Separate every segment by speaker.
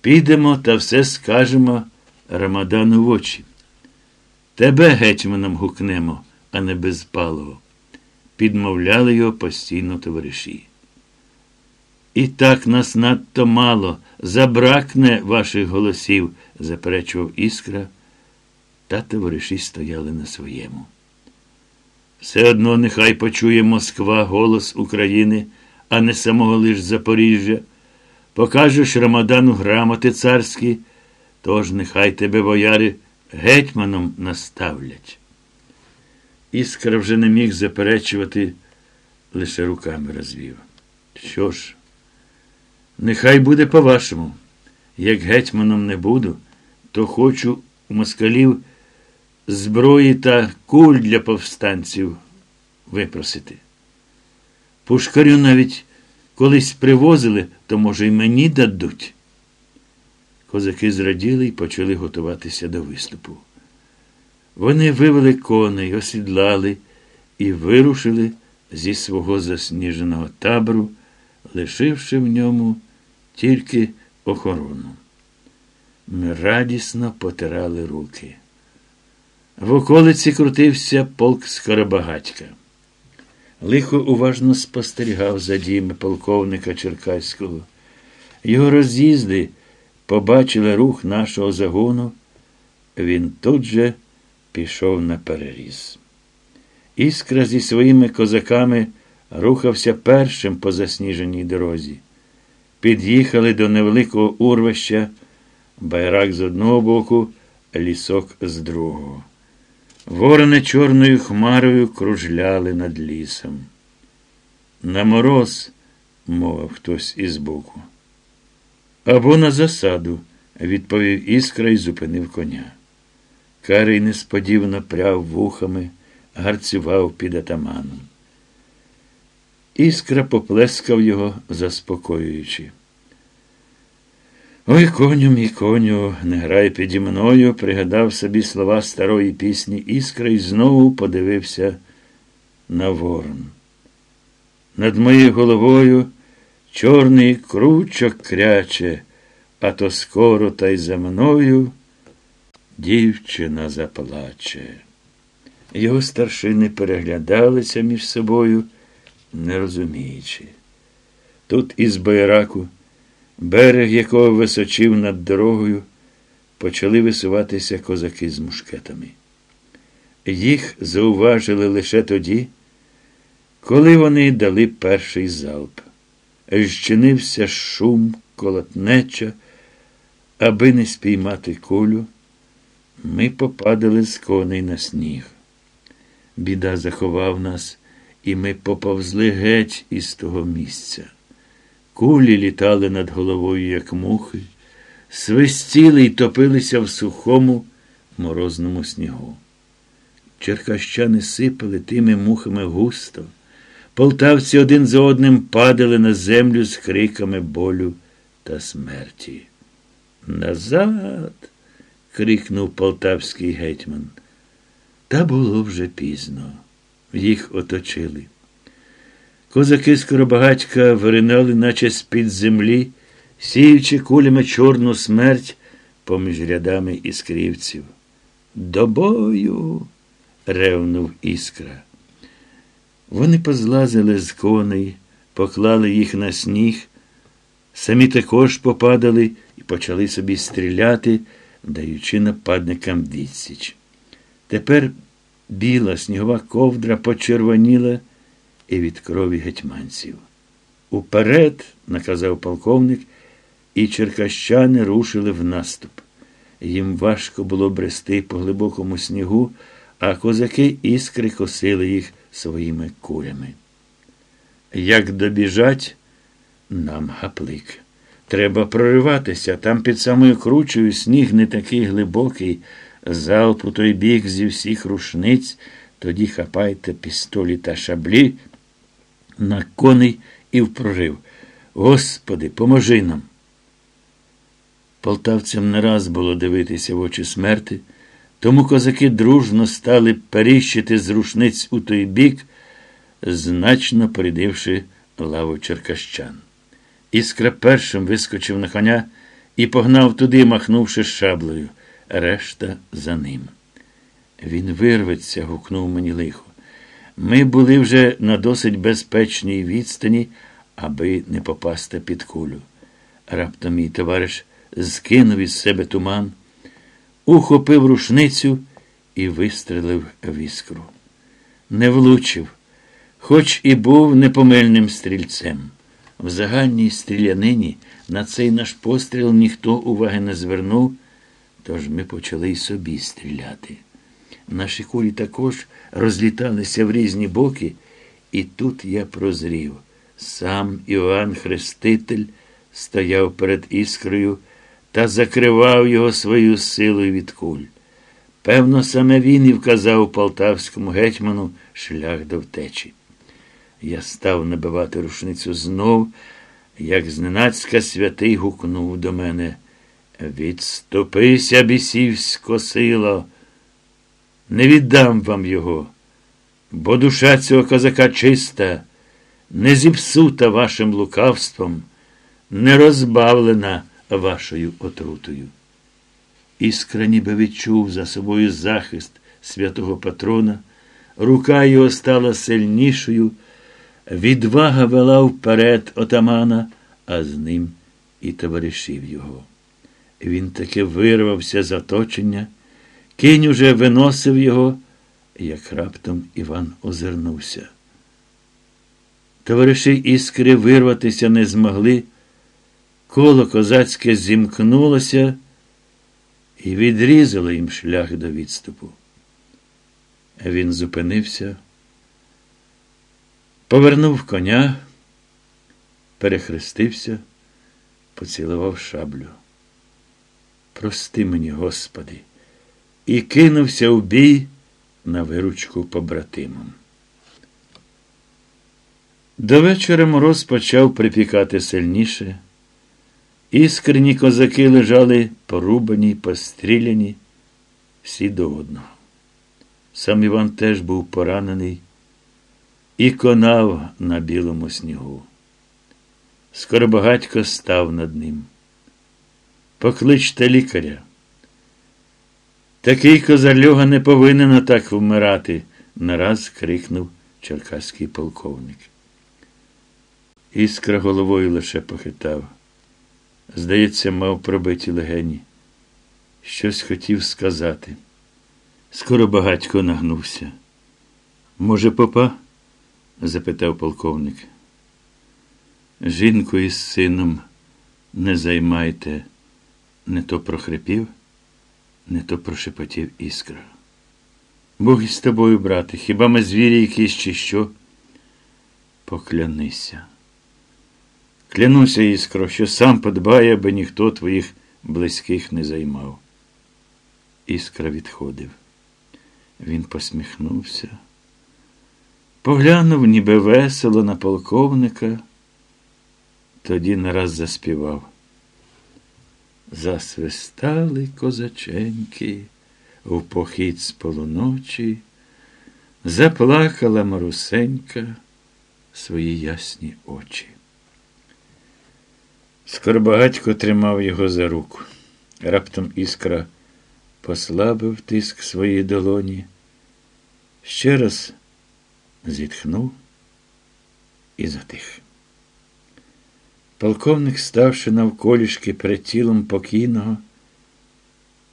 Speaker 1: Підемо та все скажемо Рамадану в очі. Тебе гетьманом гукнемо, а не безпалого. Підмовляли його постійно товариші. І так нас надто мало, забракне ваших голосів, заперечував Іскра, та товариші стояли на своєму. Все одно нехай почує Москва голос України, а не самого лиш Запоріжжя. Покажеш Рамадану грамоти царські, тож нехай тебе, бояри, гетьманом наставлять. Іскра вже не міг заперечувати, лише руками розвів. Що ж, нехай буде по-вашому. Як гетьманом не буду, то хочу у москалів зброї та куль для повстанців випросити. Пушкарю навіть колись привозили, то, може, й мені дадуть. Козаки зраділи і почали готуватися до виступу. Вони вивели коней, осідлали і вирушили зі свого засніженого табору, лишивши в ньому тільки охорону. Ми радісно потирали руки. В околиці крутився полк Скоробагатька. Лихо уважно спостерігав за діями полковника Черкаського. Його роз'їзди побачили рух нашого загону. Він тут же пішов на переріз. Іскра зі своїми козаками рухався першим по засніженій дорозі. Під'їхали до невеликого урвища, байрак з одного боку, лісок з другого. Ворони чорною хмарою кружляли над лісом. На мороз, мовив хтось із боку. Або на засаду, відповів іскра і зупинив коня. Карий несподівано пряв вухами, гарцював під атаманом. Іскра поплескав його, заспокоюючи. Ой, коню, мій коню, не грай піді мною, пригадав собі слова старої пісні Іскра і знову подивився на ворон. Над моєю головою чорний кручок кряче, а то скоро та й за мною дівчина заплаче. Його старшини переглядалися між собою, не розуміючи. Тут із байраку берег якого височив над дорогою, почали висуватися козаки з мушкетами. Їх зауважили лише тоді, коли вони дали перший залп. Зчинився шум, колотнеча, аби не спіймати кулю, ми попадали з коней на сніг. Біда заховав нас, і ми поповзли геть із того місця. Кулі літали над головою, як мухи, свистіли й топилися в сухому морозному снігу. Черкащани сипали тими мухами густо. Полтавці один за одним падали на землю з криками болю та смерті. Назад. крикнув полтавський гетьман. Та було вже пізно. Їх оточили. Козаки скоробагатька виринали, наче з-під землі, сіючи кулями чорну смерть поміж рядами іскрівців. До бою. ревнув іскра. Вони позлазили з коней, поклали їх на сніг, самі також попадали і почали собі стріляти, даючи нападникам відсіч. Тепер біла снігова ковдра почервоніла і від крові гетьманців. Уперед, наказав полковник, і черкащани рушили в наступ. Їм важко було брести по глибокому снігу, а козаки іскри косили їх своїми кулями. Як добіжать, нам гаплик. Треба прориватися. Там під самою кручею сніг не такий глибокий, залп у той бік зі всіх рушниць, тоді хапайте пістолі та шаблі на коней і в прорив. Господи, поможи нам. Полтавцям не раз було дивитися в очі смерти, тому козаки дружно стали періщити з рушниць у той бік, значно передивши лаву черкащан. Іскра першим вискочив на коня і погнав туди, махнувши шаблею. Решта за ним. Він вирветься, гукнув мені лихо. Ми були вже на досить безпечній відстані, аби не попасти під кулю. Раптом мій товариш скинув із себе туман, ухопив рушницю і вистрелив в іскру. Не влучив, хоч і був непомильним стрільцем. В загальній стрілянині на цей наш постріл ніхто уваги не звернув, тож ми почали й собі стріляти. Наші кулі також розліталися в різні боки, і тут я прозрів. Сам Іоанн Хреститель стояв перед іскрою та закривав його своєю силою від куль. Певно, саме він і вказав полтавському гетьману шлях до втечі. Я став набивати рушницю знов, як зненацька святий гукнув до мене. Відступися, бісівсько сило, не віддам вам його, бо душа цього козака чиста, не зіпсута вашим лукавством, не розбавлена вашою отрутою. Іскра ніби відчув за собою захист святого патрона, рука його стала сильнішою, відвага вела вперед отамана, а з ним і товаришів його. Він таки вирвався з оточення, кінь уже виносив його, як раптом Іван озирнувся. Товариші іскри вирватися не змогли, коло козацьке зімкнулося і відрізало їм шлях до відступу. Він зупинився, повернув коня, перехрестився, поцілував шаблю. Прости мені, Господи, і кинувся в бій на виручку побратимам. До вечора мороз почав припікати сильніше. Іскрені козаки лежали порубані, постріляні, всі до одного. Сам Іван теж був поранений і конав на білому снігу. Скоро багатько став над ним. Покличте лікаря. Такий козарлюга не повинен отак вмирати, нараз крикнув черкаський полковник. Іскра головою лише похитав. Здається, мав пробиті легені. Щось хотів сказати. Скоро багатько нагнувся. Може, попа? запитав полковник. Жінку із сином не займайте, не то прохрипів, не то прошепотів іскра. Бог із тобою, брате, хіба ми звірі якісь, чи що? Поклянися. Клянуся, іскро, що сам подбає, аби ніхто твоїх близьких не займав. Іскра відходив. Він посміхнувся, поглянув ніби весело на полковника, тоді нараз заспівав. Засвистали козаченьки в похід з полуночі, заплакала Марусенька свої ясні очі. Скорбагатько тримав його за руку. Раптом іскра послабив тиск своєї долоні, ще раз зітхнув і затих. Полковник, ставши навколішки перед тілом покійного,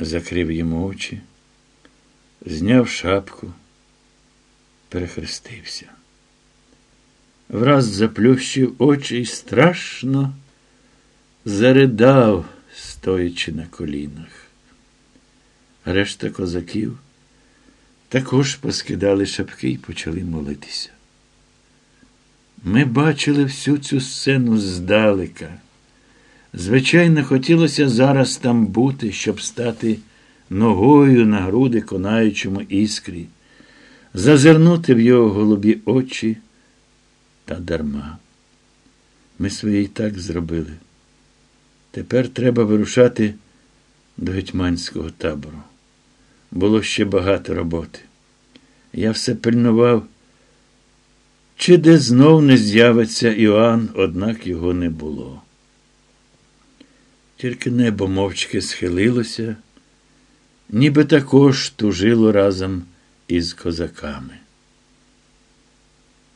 Speaker 1: закрив йому очі, зняв шапку, перехрестився. Враз заплющив очі і страшно заридав, стоячи на колінах. Решта козаків також поскидали шапки і почали молитися. Ми бачили всю цю сцену здалека. Звичайно, хотілося зараз там бути, щоб стати ногою на груди конаючому іскрі, зазирнути в його голубі очі та дарма. Ми своє і так зробили. Тепер треба вирушати до гетьманського табору. Було ще багато роботи. Я все пильнував, чи де знов не з'явиться Іоанн, однак його не було. Тільки небо мовчки схилилося, ніби також тужило разом із козаками.